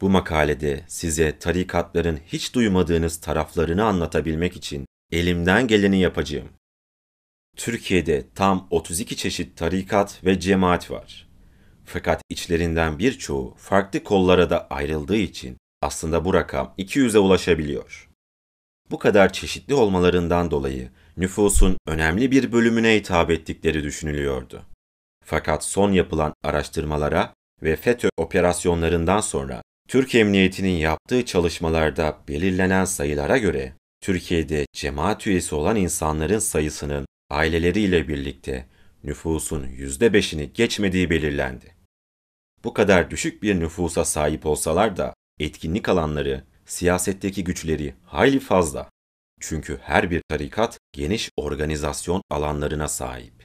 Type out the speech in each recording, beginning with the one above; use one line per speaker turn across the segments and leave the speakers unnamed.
Bu makalede size tarikatların hiç duymadığınız taraflarını anlatabilmek için elimden geleni yapacağım. Türkiye'de tam 32 çeşit tarikat ve cemaat var. Fakat içlerinden birçoğu farklı kollara da ayrıldığı için aslında bu rakam 200'e ulaşabiliyor. Bu kadar çeşitli olmalarından dolayı nüfusun önemli bir bölümüne hitap ettikleri düşünülüyordu. Fakat son yapılan araştırmalara ve FETÖ operasyonlarından sonra Türk Emniyeti'nin yaptığı çalışmalarda belirlenen sayılara göre Türkiye'de cemaat üyesi olan insanların sayısının aileleriyle birlikte nüfusun %5'ini geçmediği belirlendi. Bu kadar düşük bir nüfusa sahip olsalar da etkinlik alanları, siyasetteki güçleri hayli fazla. Çünkü her bir tarikat geniş organizasyon alanlarına sahip.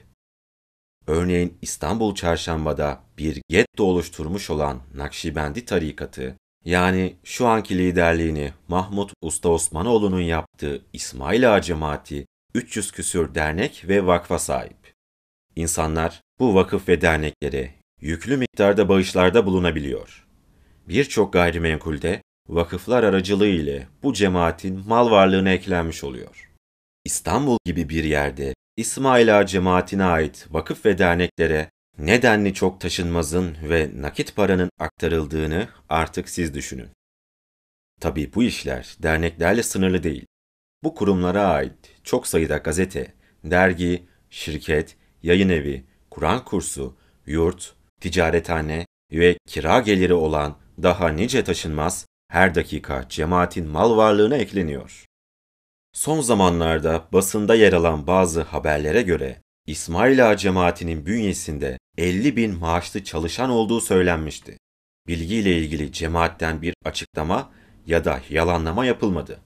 Örneğin İstanbul Çarşamba'da bir getto oluşturmuş olan Nakşibendi tarikatı, yani şu anki liderliğini Mahmut Usta Osmanoğlu'nun yaptığı İsmail Ağa Cemaati 300 küsür dernek ve vakfa sahip. İnsanlar bu vakıf ve derneklere yüklü miktarda bağışlarda bulunabiliyor. Birçok gayrimenkulde vakıflar aracılığı ile bu cemaatin mal varlığına eklenmiş oluyor. İstanbul gibi bir yerde İsmail Ağa cemaatine ait vakıf ve derneklere nedenli çok taşınmazın ve nakit paranın aktarıldığını artık siz düşünün. Tabii bu işler derneklerle sınırlı değil. Bu kurumlara ait çok sayıda gazete, dergi, şirket, yayın evi, Kur'an kursu, yurt, ticarethane ve kira geliri olan daha nice taşınmaz her dakika cemaatin mal varlığına ekleniyor. Son zamanlarda basında yer alan bazı haberlere göre İsmail Ağa cemaatinin bünyesinde 50 bin maaşlı çalışan olduğu söylenmişti. Bilgiyle ilgili cemaatten bir açıklama ya da yalanlama yapılmadı.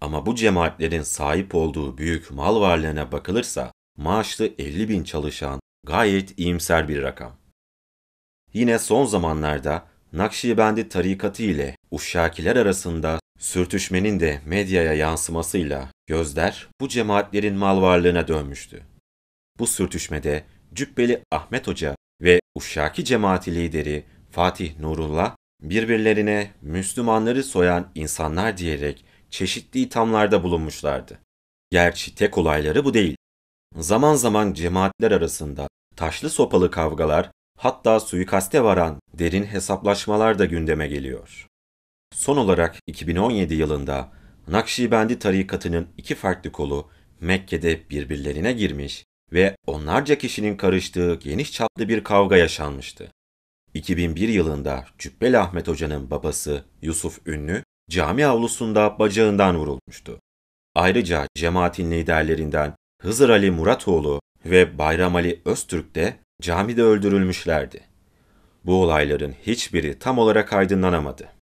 Ama bu cemaatlerin sahip olduğu büyük mal varlığına bakılırsa maaşlı 50 bin çalışan gayet iyimser bir rakam. Yine son zamanlarda Nakşibendi tarikatı ile Uşşakiler arasında sürtüşmenin de medyaya yansımasıyla gözler bu cemaatlerin mal varlığına dönmüştü. Bu sürtüşmede Cübbeli Ahmet Hoca ve Uşşaki cemaati lideri Fatih Nurullah birbirlerine Müslümanları soyan insanlar diyerek çeşitli ithamlarda bulunmuşlardı. Gerçi tek olayları bu değil. Zaman zaman cemaatler arasında taşlı sopalı kavgalar hatta suikaste varan derin hesaplaşmalar da gündeme geliyor. Son olarak 2017 yılında Nakşibendi tarikatının iki farklı kolu Mekke'de birbirlerine girmiş ve onlarca kişinin karıştığı geniş çaplı bir kavga yaşanmıştı. 2001 yılında Cübbeli Ahmet Hoca'nın babası Yusuf Ünlü cami avlusunda bacağından vurulmuştu. Ayrıca cemaatin liderlerinden Hızır Ali Muratoğlu ve Bayram Ali Öztürk de camide öldürülmüşlerdi. Bu olayların hiçbiri tam olarak aydınlanamadı.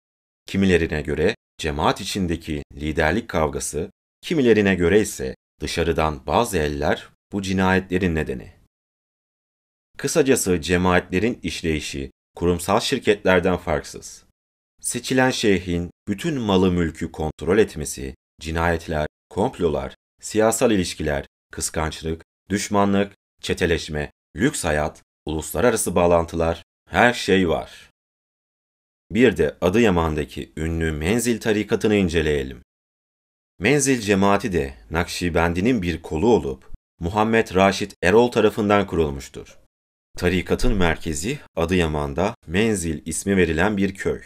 Kimilerine göre cemaat içindeki liderlik kavgası, kimilerine göre ise dışarıdan bazı eller bu cinayetlerin nedeni. Kısacası cemaatlerin işleyişi kurumsal şirketlerden farksız. Seçilen şeyhin bütün malı mülkü kontrol etmesi, cinayetler, komplolar, siyasal ilişkiler, kıskançlık, düşmanlık, çeteleşme, lüks hayat, uluslararası bağlantılar, her şey var. Bir de Adıyaman'daki ünlü Menzil tarikatını inceleyelim. Menzil cemaati de Nakşibendi'nin bir kolu olup Muhammed Raşit Erol tarafından kurulmuştur. Tarikatın merkezi Adıyaman'da Menzil ismi verilen bir köy.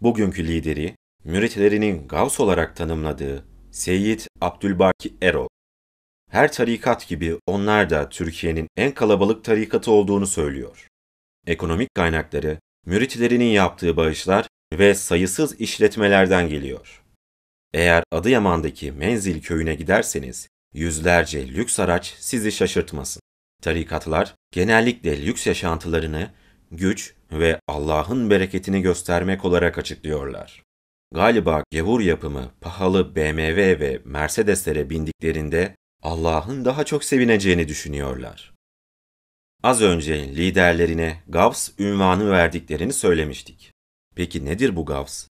Bugünkü lideri, müritlerinin Gavs olarak tanımladığı Seyyid Abdülbaki Erol. Her tarikat gibi onlar da Türkiye'nin en kalabalık tarikatı olduğunu söylüyor. Ekonomik kaynakları, müritlerinin yaptığı bağışlar ve sayısız işletmelerden geliyor. Eğer Adıyaman'daki Menzil köyüne giderseniz, yüzlerce lüks araç sizi şaşırtmasın. Tarikatlar genellikle lüks yaşantılarını güç ve Allah'ın bereketini göstermek olarak açıklıyorlar. Galiba gevur yapımı pahalı BMW ve Mercedes'lere bindiklerinde Allah'ın daha çok sevineceğini düşünüyorlar. Az önce liderlerine Gavs ünvanı verdiklerini söylemiştik. Peki nedir bu Gavs?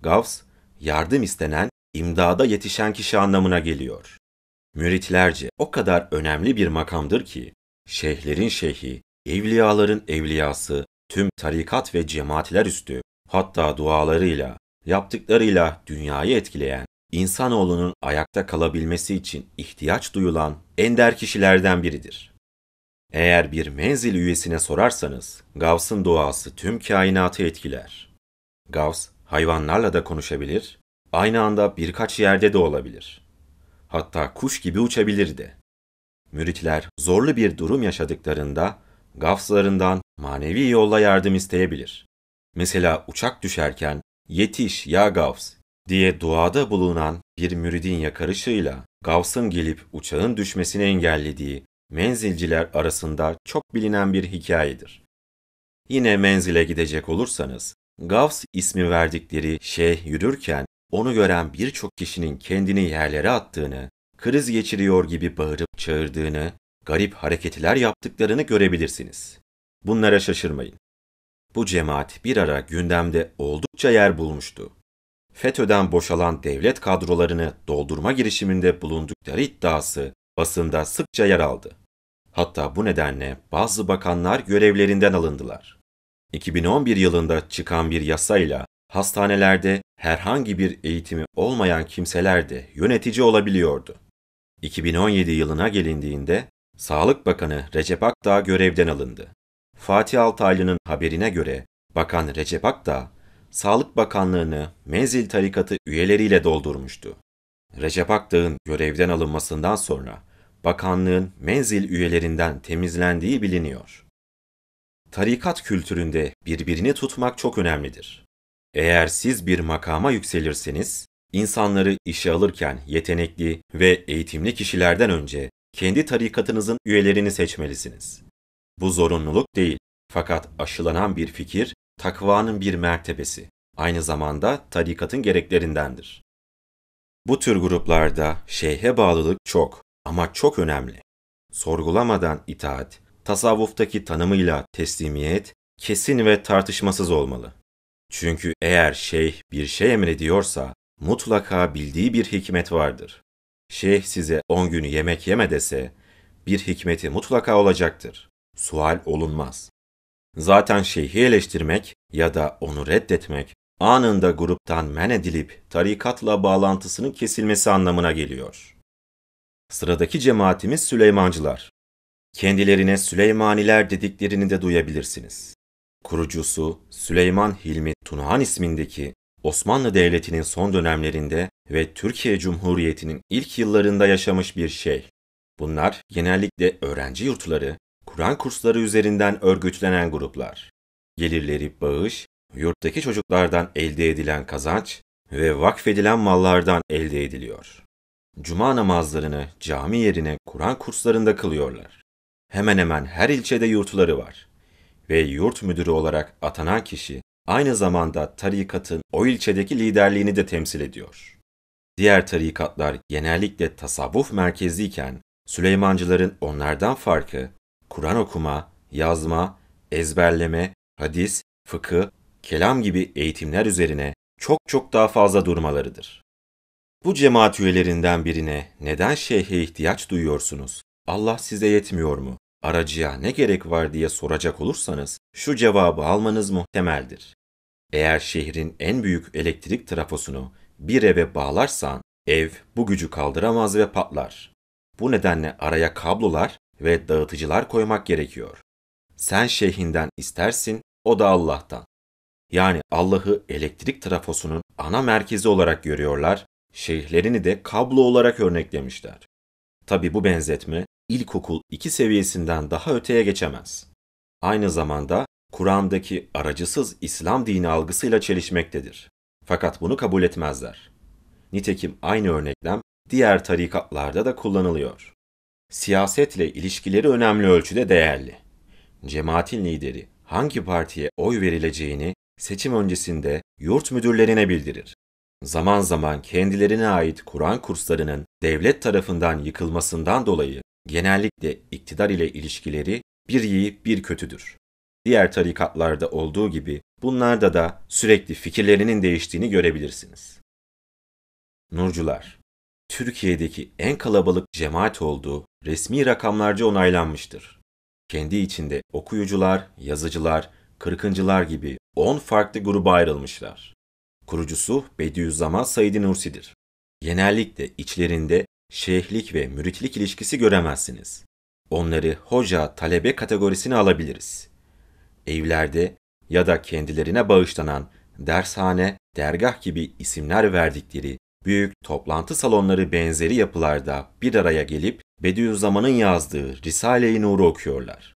Gavs, yardım istenen, imdada yetişen kişi anlamına geliyor. Müritlerce o kadar önemli bir makamdır ki, şeyhlerin şeyhi, evliyaların evliyası, tüm tarikat ve cemaatler üstü, hatta dualarıyla, yaptıklarıyla dünyayı etkileyen, insanoğlunun ayakta kalabilmesi için ihtiyaç duyulan ender kişilerden biridir. Eğer bir menzil üyesine sorarsanız, Gavs'ın duası tüm kainatı etkiler. Gavs, hayvanlarla da konuşabilir, aynı anda birkaç yerde de olabilir. Hatta kuş gibi uçabilir de. Müritler zorlu bir durum yaşadıklarında gafslarından manevi yolla yardım isteyebilir. Mesela uçak düşerken yetiş ya gavs diye duada bulunan bir müridin yakarışıyla Gavs'ın gelip uçağın düşmesini engellediği menzilciler arasında çok bilinen bir hikayedir. Yine menzile gidecek olursanız, Gavs ismi verdikleri şeyh yürürken onu gören birçok kişinin kendini yerlere attığını, kriz geçiriyor gibi bağırıp çağırdığını, garip hareketler yaptıklarını görebilirsiniz. Bunlara şaşırmayın. Bu cemaat bir ara gündemde oldukça yer bulmuştu. FETÖ'den boşalan devlet kadrolarını doldurma girişiminde bulundukları iddiası basında sıkça yer aldı. Hatta bu nedenle bazı bakanlar görevlerinden alındılar. 2011 yılında çıkan bir yasayla hastanelerde herhangi bir eğitimi olmayan kimseler de yönetici olabiliyordu. 2017 yılına gelindiğinde Sağlık Bakanı Recep Akdağ görevden alındı. Fatih Altaylı'nın haberine göre Bakan Recep Akdağ, Sağlık Bakanlığı'nı menzil tarikatı üyeleriyle doldurmuştu. Recep Akdağ'ın görevden alınmasından sonra bakanlığın menzil üyelerinden temizlendiği biliniyor. Tarikat kültüründe birbirini tutmak çok önemlidir. Eğer siz bir makama yükselirseniz, insanları işe alırken yetenekli ve eğitimli kişilerden önce kendi tarikatınızın üyelerini seçmelisiniz. Bu zorunluluk değil, fakat aşılanan bir fikir, takvanın bir mertebesi, aynı zamanda tarikatın gereklerindendir. Bu tür gruplarda şeyhe bağlılık çok ama çok önemli. Sorgulamadan itaat, tasavvuftaki tanımıyla teslimiyet kesin ve tartışmasız olmalı. Çünkü eğer şeyh bir şey emrediyorsa mutlaka bildiği bir hikmet vardır. Şeyh size on günü yemek yeme dese bir hikmeti mutlaka olacaktır. Sual olunmaz. Zaten şeyhi eleştirmek ya da onu reddetmek anında gruptan men edilip tarikatla bağlantısının kesilmesi anlamına geliyor. Sıradaki cemaatimiz Süleymancılar. Kendilerine Süleymaniler dediklerini de duyabilirsiniz. Kurucusu Süleyman Hilmi Tunahan ismindeki Osmanlı Devleti'nin son dönemlerinde ve Türkiye Cumhuriyeti'nin ilk yıllarında yaşamış bir şey. Bunlar genellikle öğrenci yurtları, Kur'an kursları üzerinden örgütlenen gruplar. Gelirleri bağış, yurttaki çocuklardan elde edilen kazanç ve vakfedilen mallardan elde ediliyor. Cuma namazlarını cami yerine Kur'an kurslarında kılıyorlar. Hemen hemen her ilçede yurtları var. Ve yurt müdürü olarak atanan kişi aynı zamanda tarikatın o ilçedeki liderliğini de temsil ediyor. Diğer tarikatlar genellikle tasavvuf merkezliyken Süleymancıların onlardan farkı Kur'an okuma, yazma, ezberleme, hadis, fıkıh, kelam gibi eğitimler üzerine çok çok daha fazla durmalarıdır. Bu cemaat üyelerinden birine neden şeyhe ihtiyaç duyuyorsunuz? Allah size yetmiyor mu? Aracıya ne gerek var diye soracak olursanız şu cevabı almanız muhtemeldir. Eğer şehrin en büyük elektrik trafosunu bir eve bağlarsan ev bu gücü kaldıramaz ve patlar. Bu nedenle araya kablolar ve dağıtıcılar koymak gerekiyor. Sen şeyhinden istersin, o da Allah'tan. Yani Allah'ı elektrik trafosunun ana merkezi olarak görüyorlar, şeyhlerini de kablo olarak örneklemişler. Tabi bu benzetme ilkokul 2 seviyesinden daha öteye geçemez. Aynı zamanda Kur'an'daki aracısız İslam dini algısıyla çelişmektedir. Fakat bunu kabul etmezler. Nitekim aynı örneklem diğer tarikatlarda da kullanılıyor. Siyasetle ilişkileri önemli ölçüde değerli. Cemaatin lideri hangi partiye oy verileceğini seçim öncesinde yurt müdürlerine bildirir. Zaman zaman kendilerine ait Kur'an kurslarının devlet tarafından yıkılmasından dolayı genellikle iktidar ile ilişkileri bir iyi bir kötüdür. Diğer tarikatlarda olduğu gibi bunlarda da sürekli fikirlerinin değiştiğini görebilirsiniz. Nurcular Türkiye'deki en kalabalık cemaat olduğu resmi rakamlarca onaylanmıştır. Kendi içinde okuyucular, yazıcılar, kırkıncılar gibi 10 farklı gruba ayrılmışlar. Kurucusu Bediüzzaman Said Nursi'dir. Genellikle içlerinde şeyhlik ve müritlik ilişkisi göremezsiniz. Onları hoca, talebe kategorisine alabiliriz. Evlerde ya da kendilerine bağışlanan dershane, dergah gibi isimler verdikleri büyük toplantı salonları benzeri yapılarda bir araya gelip Bediüzzaman'ın yazdığı Risale-i Nur'u okuyorlar.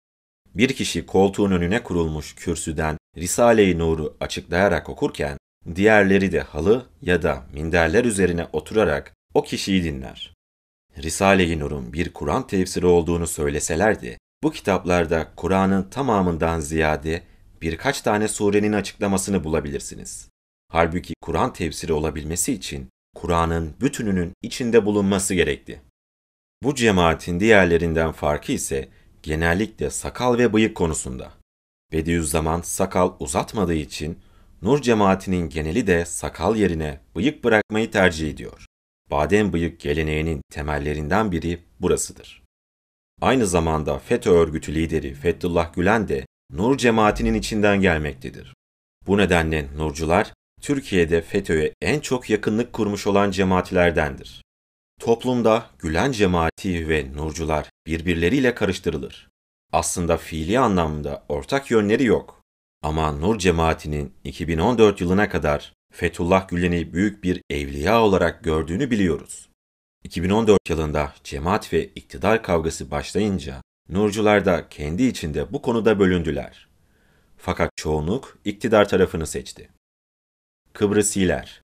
Bir kişi koltuğun önüne kurulmuş kürsüden Risale-i Nur'u açıklayarak okurken, diğerleri de halı ya da minderler üzerine oturarak o kişiyi dinler. Risale-i Nur'un bir Kur'an tefsiri olduğunu söyleselerdi, bu kitaplarda Kur'an'ın tamamından ziyade birkaç tane surenin açıklamasını bulabilirsiniz. Halbuki Kur'an tefsiri olabilmesi için Kur'an'ın bütününün içinde bulunması gerekti. Bu cemaatin diğerlerinden farkı ise genellikle sakal ve bıyık konusunda. Bediüzzaman sakal uzatmadığı için Nur cemaatinin geneli de sakal yerine bıyık bırakmayı tercih ediyor. Badem bıyık geleneğinin temellerinden biri burasıdır. Aynı zamanda FETÖ örgütü lideri Fethullah Gülen de Nur cemaatinin içinden gelmektedir. Bu nedenle Nurcular, Türkiye'de FETÖ'ye en çok yakınlık kurmuş olan cemaatlerdendir. Toplumda Gülen cemaati ve Nurcular birbirleriyle karıştırılır. Aslında fiili anlamda ortak yönleri yok. Ama Nur cemaatinin 2014 yılına kadar Fethullah Gülen'i büyük bir evliya olarak gördüğünü biliyoruz. 2014 yılında cemaat ve iktidar kavgası başlayınca Nurcular da kendi içinde bu konuda bölündüler. Fakat çoğunluk iktidar tarafını seçti. Kıbrısiler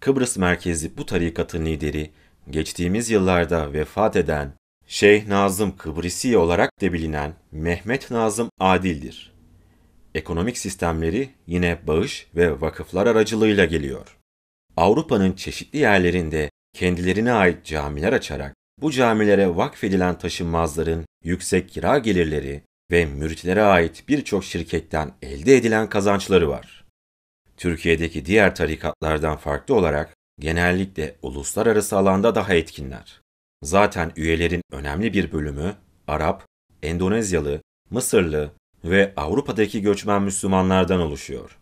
Kıbrıs merkezli bu tarikatın lideri geçtiğimiz yıllarda vefat eden Şeyh Nazım Kıbrisi olarak da bilinen Mehmet Nazım Adil'dir. Ekonomik sistemleri yine bağış ve vakıflar aracılığıyla geliyor. Avrupa'nın çeşitli yerlerinde kendilerine ait camiler açarak bu camilere vakfedilen taşınmazların yüksek kira gelirleri ve müritlere ait birçok şirketten elde edilen kazançları var. Türkiye'deki diğer tarikatlardan farklı olarak genellikle uluslararası alanda daha etkinler. Zaten üyelerin önemli bir bölümü Arap, Endonezyalı, Mısırlı ve Avrupa'daki göçmen Müslümanlardan oluşuyor.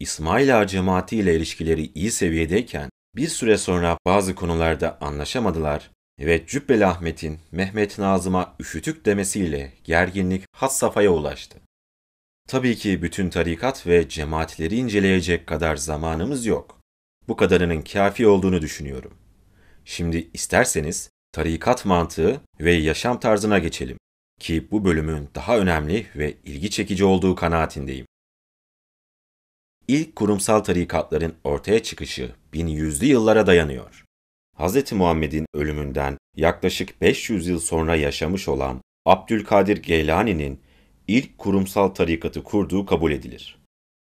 İsmail Ağa cemaati ile ilişkileri iyi seviyedeyken bir süre sonra bazı konularda anlaşamadılar ve Cübbeli Ahmet'in Mehmet Nazım'a üşütük demesiyle gerginlik has safhaya ulaştı. Tabii ki bütün tarikat ve cemaatleri inceleyecek kadar zamanımız yok. Bu kadarının kafi olduğunu düşünüyorum. Şimdi isterseniz tarikat mantığı ve yaşam tarzına geçelim ki bu bölümün daha önemli ve ilgi çekici olduğu kanaatindeyim. İlk kurumsal tarikatların ortaya çıkışı 1100'lü yıllara dayanıyor. Hz. Muhammed'in ölümünden yaklaşık 500 yıl sonra yaşamış olan Abdülkadir Geylani'nin ilk kurumsal tarikatı kurduğu kabul edilir.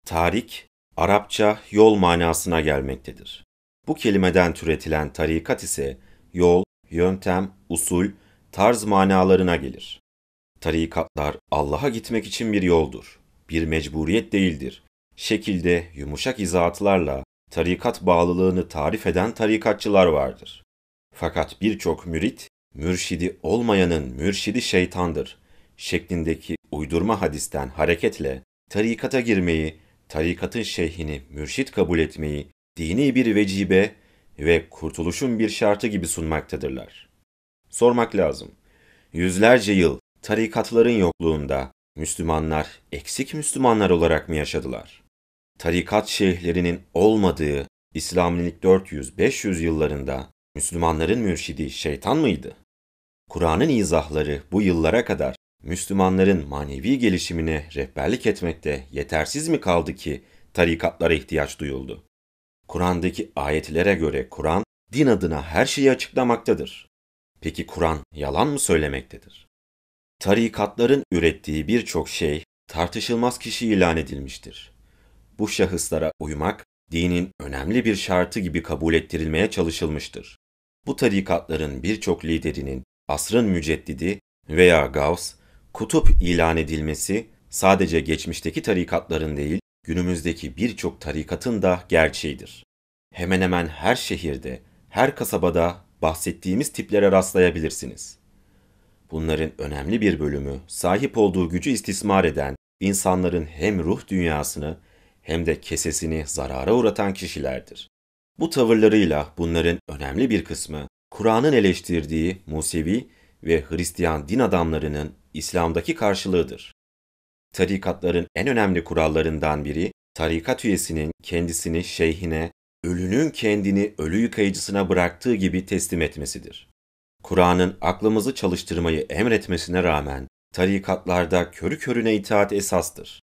Tarik, Arapça yol manasına gelmektedir. Bu kelimeden türetilen tarikat ise yol, yöntem, usul, tarz manalarına gelir. Tarikatlar Allah'a gitmek için bir yoldur. Bir mecburiyet değildir. Şekilde yumuşak izahatlarla tarikat bağlılığını tarif eden tarikatçılar vardır. Fakat birçok mürit, mürşidi olmayanın mürşidi şeytandır şeklindeki uydurma hadisten hareketle tarikata girmeyi, tarikatın şeyhini mürşit kabul etmeyi dini bir vecibe ve kurtuluşun bir şartı gibi sunmaktadırlar. Sormak lazım. Yüzlerce yıl tarikatların yokluğunda Müslümanlar eksik Müslümanlar olarak mı yaşadılar? Tarikat şeyhlerinin olmadığı İslam'ın ilk 400-500 yıllarında Müslümanların mürşidi şeytan mıydı? Kur'an'ın izahları bu yıllara kadar Müslümanların manevi gelişimine rehberlik etmekte yetersiz mi kaldı ki tarikatlara ihtiyaç duyuldu? Kur'an'daki ayetlere göre Kur'an din adına her şeyi açıklamaktadır. Peki Kur'an yalan mı söylemektedir? Tarikatların ürettiği birçok şey tartışılmaz kişi ilan edilmiştir. Bu şahıslara uymak dinin önemli bir şartı gibi kabul ettirilmeye çalışılmıştır. Bu tarikatların birçok liderinin asrın müceddidi veya gavs, kutup ilan edilmesi sadece geçmişteki tarikatların değil, günümüzdeki birçok tarikatın da gerçeğidir. Hemen hemen her şehirde, her kasabada bahsettiğimiz tiplere rastlayabilirsiniz. Bunların önemli bir bölümü sahip olduğu gücü istismar eden insanların hem ruh dünyasını hem de kesesini zarara uğratan kişilerdir. Bu tavırlarıyla bunların önemli bir kısmı Kur'an'ın eleştirdiği Musevi ve Hristiyan din adamlarının İslam'daki karşılığıdır. Tarikatların en önemli kurallarından biri, tarikat üyesinin kendisini şeyhine, ölünün kendini ölü yıkayıcısına bıraktığı gibi teslim etmesidir. Kur'an'ın aklımızı çalıştırmayı emretmesine rağmen tarikatlarda körü körüne itaat esastır.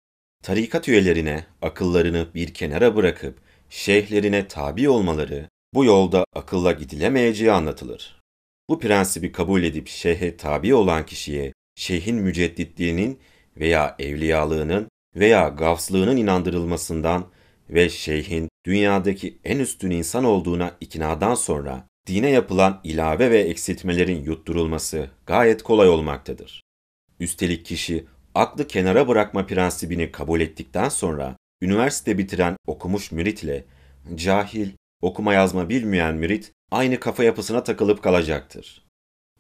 Tarikat üyelerine akıllarını bir kenara bırakıp şeyhlerine tabi olmaları bu yolda akılla gidilemeyeceği anlatılır. Bu prensibi kabul edip şeyhe tabi olan kişiye şeyhin mücedditliğinin veya evliyalığının veya gafslığının inandırılmasından ve şeyhin dünyadaki en üstün insan olduğuna iknadan sonra dine yapılan ilave ve eksiltmelerin yutturulması gayet kolay olmaktadır. Üstelik kişi aklı kenara bırakma prensibini kabul ettikten sonra üniversite bitiren okumuş mürit ile cahil, okuma yazma bilmeyen mürit aynı kafa yapısına takılıp kalacaktır.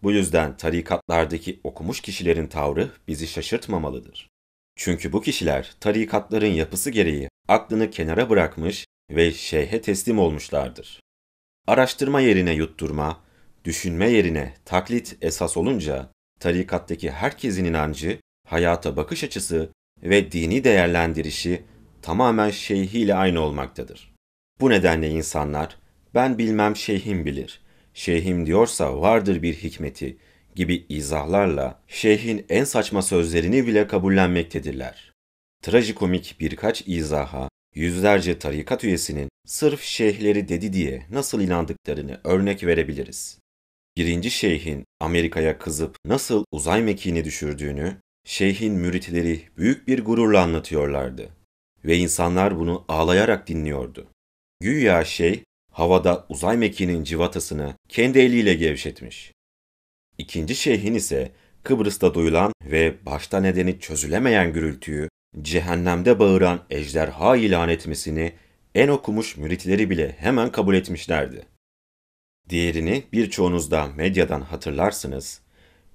Bu yüzden tarikatlardaki okumuş kişilerin tavrı bizi şaşırtmamalıdır. Çünkü bu kişiler tarikatların yapısı gereği aklını kenara bırakmış ve şeyhe teslim olmuşlardır. Araştırma yerine yutturma, düşünme yerine taklit esas olunca tarikattaki herkesin inancı, hayata bakış açısı ve dini değerlendirişi tamamen şeyhiyle aynı olmaktadır. Bu nedenle insanlar ben bilmem şeyhim bilir, şeyhim diyorsa vardır bir hikmeti gibi izahlarla şeyhin en saçma sözlerini bile kabullenmektedirler. Trajikomik birkaç izaha yüzlerce tarikat üyesinin sırf şeyhleri dedi diye nasıl inandıklarını örnek verebiliriz. Birinci şeyhin Amerika'ya kızıp nasıl uzay mekiğini düşürdüğünü, şeyhin müritleri büyük bir gururla anlatıyorlardı. Ve insanlar bunu ağlayarak dinliyordu. Güya şey, havada uzay mekiğinin civatasını kendi eliyle gevşetmiş. İkinci şeyhin ise Kıbrıs'ta duyulan ve başta nedeni çözülemeyen gürültüyü cehennemde bağıran ejderha ilan etmesini en okumuş müritleri bile hemen kabul etmişlerdi. Diğerini birçoğunuz da medyadan hatırlarsınız.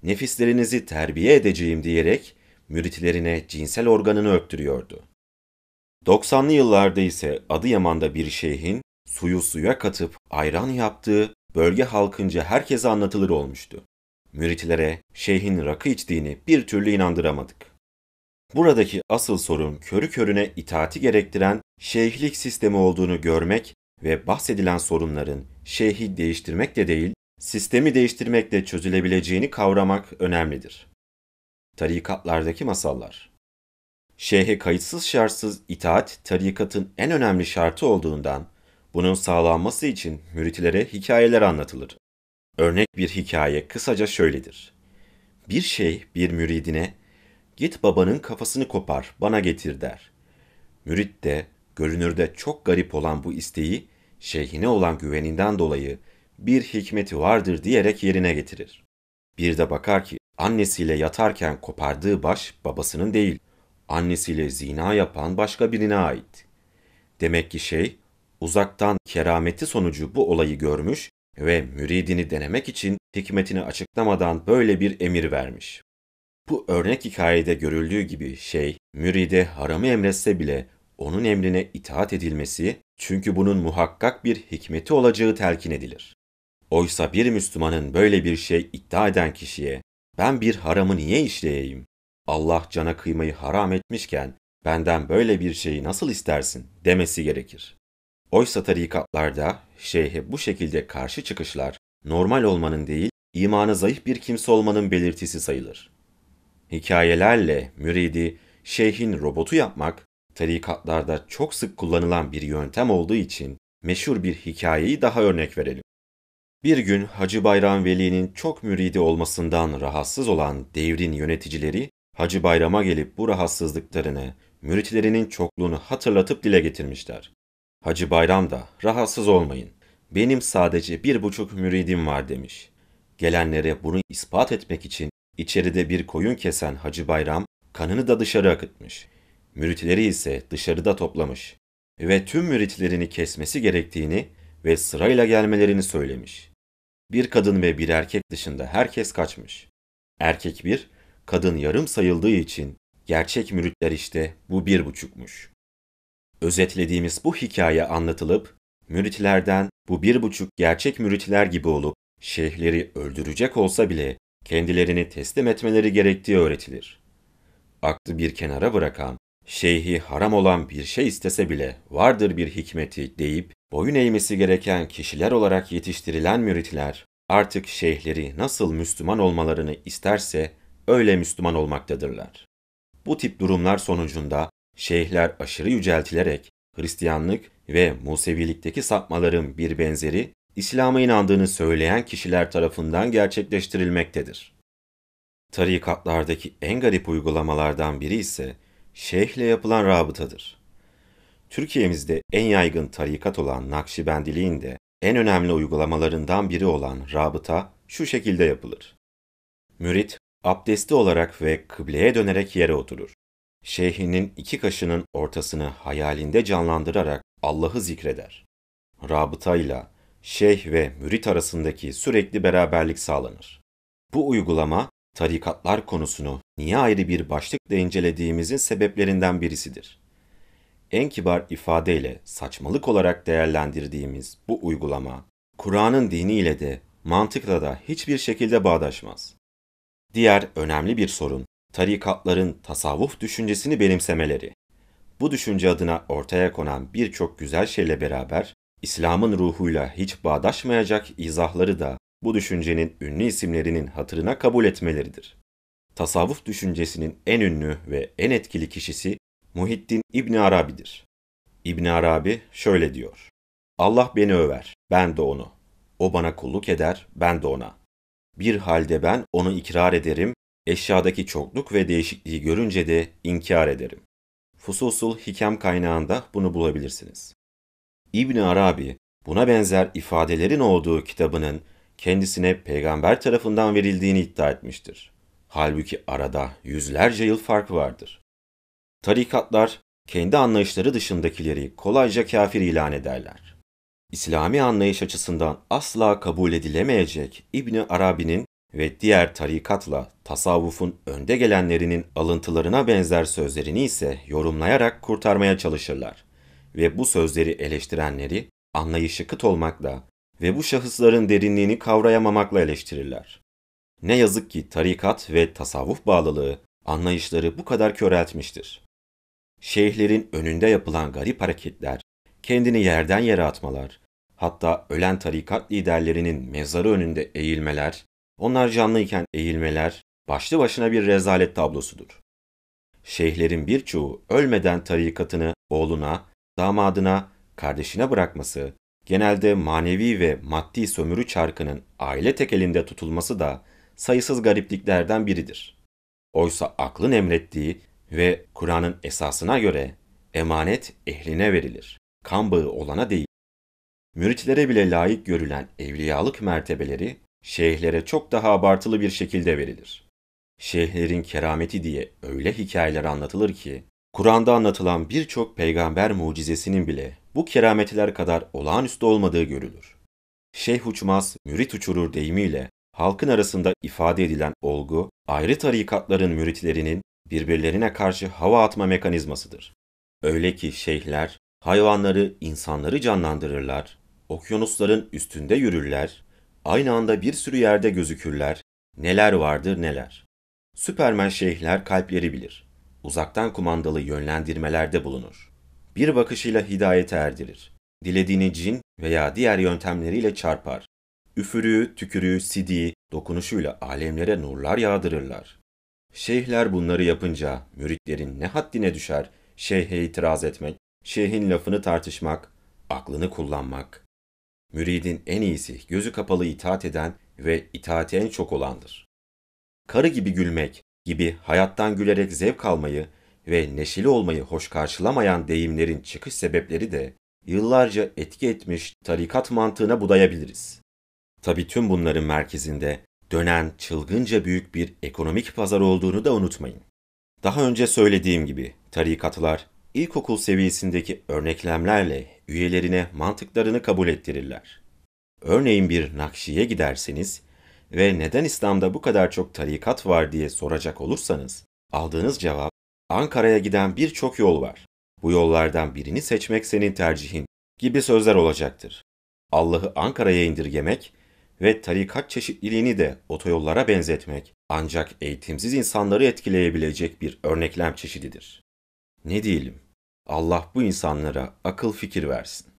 Nefislerinizi terbiye edeceğim diyerek müritlerine cinsel organını öptürüyordu. 90'lı yıllarda ise Adıyaman'da bir şeyhin suyu suya katıp ayran yaptığı bölge halkınca herkese anlatılır olmuştu. Müritlere şeyhin rakı içtiğini bir türlü inandıramadık. Buradaki asıl sorun körü körüne itaati gerektiren şeyhlik sistemi olduğunu görmek ve bahsedilen sorunların şeyhi değiştirmek de değil, sistemi değiştirmekle çözülebileceğini kavramak önemlidir. Tarikatlardaki masallar Şeyhe kayıtsız şartsız itaat tarikatın en önemli şartı olduğundan bunun sağlanması için müritlere hikayeler anlatılır. Örnek bir hikaye kısaca şöyledir. Bir şey bir müridine git babanın kafasını kopar bana getir der. Mürit de görünürde çok garip olan bu isteği şeyhine olan güveninden dolayı bir hikmeti vardır diyerek yerine getirir. Bir de bakar ki annesiyle yatarken kopardığı baş babasının değil, annesiyle zina yapan başka birine ait. Demek ki şey uzaktan kerameti sonucu bu olayı görmüş ve müridini denemek için hikmetini açıklamadan böyle bir emir vermiş. Bu örnek hikayede görüldüğü gibi şey, müride haramı emretse bile onun emrine itaat edilmesi, çünkü bunun muhakkak bir hikmeti olacağı telkin edilir. Oysa bir Müslümanın böyle bir şey iddia eden kişiye, ben bir haramı niye işleyeyim? Allah cana kıymayı haram etmişken, benden böyle bir şeyi nasıl istersin demesi gerekir. Oysa tarikatlarda şeyhe bu şekilde karşı çıkışlar, normal olmanın değil, imanı zayıf bir kimse olmanın belirtisi sayılır. Hikayelerle müridi, şeyhin robotu yapmak, tarikatlarda çok sık kullanılan bir yöntem olduğu için meşhur bir hikayeyi daha örnek verelim. Bir gün Hacı Bayram Veli'nin çok müridi olmasından rahatsız olan devrin yöneticileri Hacı Bayram'a gelip bu rahatsızlıklarını, müritlerinin çokluğunu hatırlatıp dile getirmişler. Hacı Bayram da rahatsız olmayın, benim sadece bir buçuk müridim var demiş. Gelenlere bunu ispat etmek için içeride bir koyun kesen Hacı Bayram kanını da dışarı akıtmış. Müritleri ise dışarıda toplamış ve tüm müritlerini kesmesi gerektiğini ve sırayla gelmelerini söylemiş. Bir kadın ve bir erkek dışında herkes kaçmış. Erkek bir, kadın yarım sayıldığı için gerçek müritler işte bu bir buçukmuş. Özetlediğimiz bu hikaye anlatılıp, müritlerden bu bir buçuk gerçek müritler gibi olup, şeyhleri öldürecek olsa bile kendilerini teslim etmeleri gerektiği öğretilir. Aklı bir kenara bırakan, şeyhi haram olan bir şey istese bile vardır bir hikmeti deyip boyun eğmesi gereken kişiler olarak yetiştirilen müritler artık şeyhleri nasıl Müslüman olmalarını isterse öyle Müslüman olmaktadırlar. Bu tip durumlar sonucunda şeyhler aşırı yüceltilerek Hristiyanlık ve Musevilikteki sapmaların bir benzeri İslam'a inandığını söyleyen kişiler tarafından gerçekleştirilmektedir. Tarikatlardaki en garip uygulamalardan biri ise şeyhle yapılan rabıtadır. Türkiye'mizde en yaygın tarikat olan Nakşibendiliğin de en önemli uygulamalarından biri olan rabıta şu şekilde yapılır. Mürit, abdesti olarak ve kıbleye dönerek yere oturur. Şeyhinin iki kaşının ortasını hayalinde canlandırarak Allah'ı zikreder. Rabıtayla şeyh ve mürit arasındaki sürekli beraberlik sağlanır. Bu uygulama tarikatlar konusunu niye ayrı bir başlıkla incelediğimizin sebeplerinden birisidir. En kibar ifadeyle saçmalık olarak değerlendirdiğimiz bu uygulama, Kur'an'ın diniyle de mantıkla da hiçbir şekilde bağdaşmaz. Diğer önemli bir sorun, tarikatların tasavvuf düşüncesini benimsemeleri. Bu düşünce adına ortaya konan birçok güzel şeyle beraber, İslam'ın ruhuyla hiç bağdaşmayacak izahları da bu düşüncenin ünlü isimlerinin hatırına kabul etmeleridir. Tasavvuf düşüncesinin en ünlü ve en etkili kişisi Muhittin İbni Arabi'dir. İbni Arabi şöyle diyor. Allah beni över, ben de onu. O bana kulluk eder, ben de ona. Bir halde ben onu ikrar ederim, eşyadaki çokluk ve değişikliği görünce de inkar ederim. Fususul Hikem kaynağında bunu bulabilirsiniz. İbni Arabi, buna benzer ifadelerin olduğu kitabının kendisine peygamber tarafından verildiğini iddia etmiştir. Halbuki arada yüzlerce yıl fark vardır. Tarikatlar kendi anlayışları dışındakileri kolayca kafir ilan ederler. İslami anlayış açısından asla kabul edilemeyecek İbni Arabi'nin ve diğer tarikatla tasavvufun önde gelenlerinin alıntılarına benzer sözlerini ise yorumlayarak kurtarmaya çalışırlar. Ve bu sözleri eleştirenleri anlayışı kıt olmakla ve bu şahısların derinliğini kavrayamamakla eleştirirler. Ne yazık ki tarikat ve tasavvuf bağlılığı anlayışları bu kadar köreltmiştir. Şeyhlerin önünde yapılan garip hareketler, kendini yerden yere atmalar, hatta ölen tarikat liderlerinin mezarı önünde eğilmeler, onlar canlıyken eğilmeler başlı başına bir rezalet tablosudur. Şeyhlerin birçoğu ölmeden tarikatını oğluna, damadına, kardeşine bırakması, genelde manevi ve maddi sömürü çarkının aile tekelinde tutulması da sayısız garipliklerden biridir. Oysa aklın emrettiği ve Kur'an'ın esasına göre emanet ehline verilir, kan bağı olana değil. Müritlere bile layık görülen evliyalık mertebeleri şeyhlere çok daha abartılı bir şekilde verilir. Şeyhlerin kerameti diye öyle hikayeler anlatılır ki, Kur'an'da anlatılan birçok peygamber mucizesinin bile bu kerametler kadar olağanüstü olmadığı görülür. Şeyh uçmaz, mürit uçurur deyimiyle halkın arasında ifade edilen olgu, ayrı tarikatların müritlerinin birbirlerine karşı hava atma mekanizmasıdır. Öyle ki şeyhler, hayvanları, insanları canlandırırlar, okyanusların üstünde yürürler, aynı anda bir sürü yerde gözükürler, neler vardır neler. Süpermen şeyhler kalpleri bilir. Uzaktan kumandalı yönlendirmelerde bulunur bir bakışıyla hidayete erdirir. Dilediğini cin veya diğer yöntemleriyle çarpar. Üfürüğü, tükürüğü, sidiği, dokunuşuyla alemlere nurlar yağdırırlar. Şeyhler bunları yapınca müritlerin ne haddine düşer şeyhe itiraz etmek, şeyhin lafını tartışmak, aklını kullanmak. Müridin en iyisi gözü kapalı itaat eden ve itaati en çok olandır. Karı gibi gülmek gibi hayattan gülerek zevk almayı ve neşeli olmayı hoş karşılamayan deyimlerin çıkış sebepleri de yıllarca etki etmiş tarikat mantığına budayabiliriz. Tabi tüm bunların merkezinde dönen çılgınca büyük bir ekonomik pazar olduğunu da unutmayın. Daha önce söylediğim gibi tarikatlar ilkokul seviyesindeki örneklemlerle üyelerine mantıklarını kabul ettirirler. Örneğin bir Nakşi'ye giderseniz ve neden İslam'da bu kadar çok tarikat var diye soracak olursanız aldığınız cevap Ankara'ya giden birçok yol var. Bu yollardan birini seçmek senin tercihin gibi sözler olacaktır. Allah'ı Ankara'ya indirgemek ve tarikat çeşitliliğini de otoyollara benzetmek ancak eğitimsiz insanları etkileyebilecek bir örneklem çeşididir. Ne diyelim? Allah bu insanlara akıl fikir versin.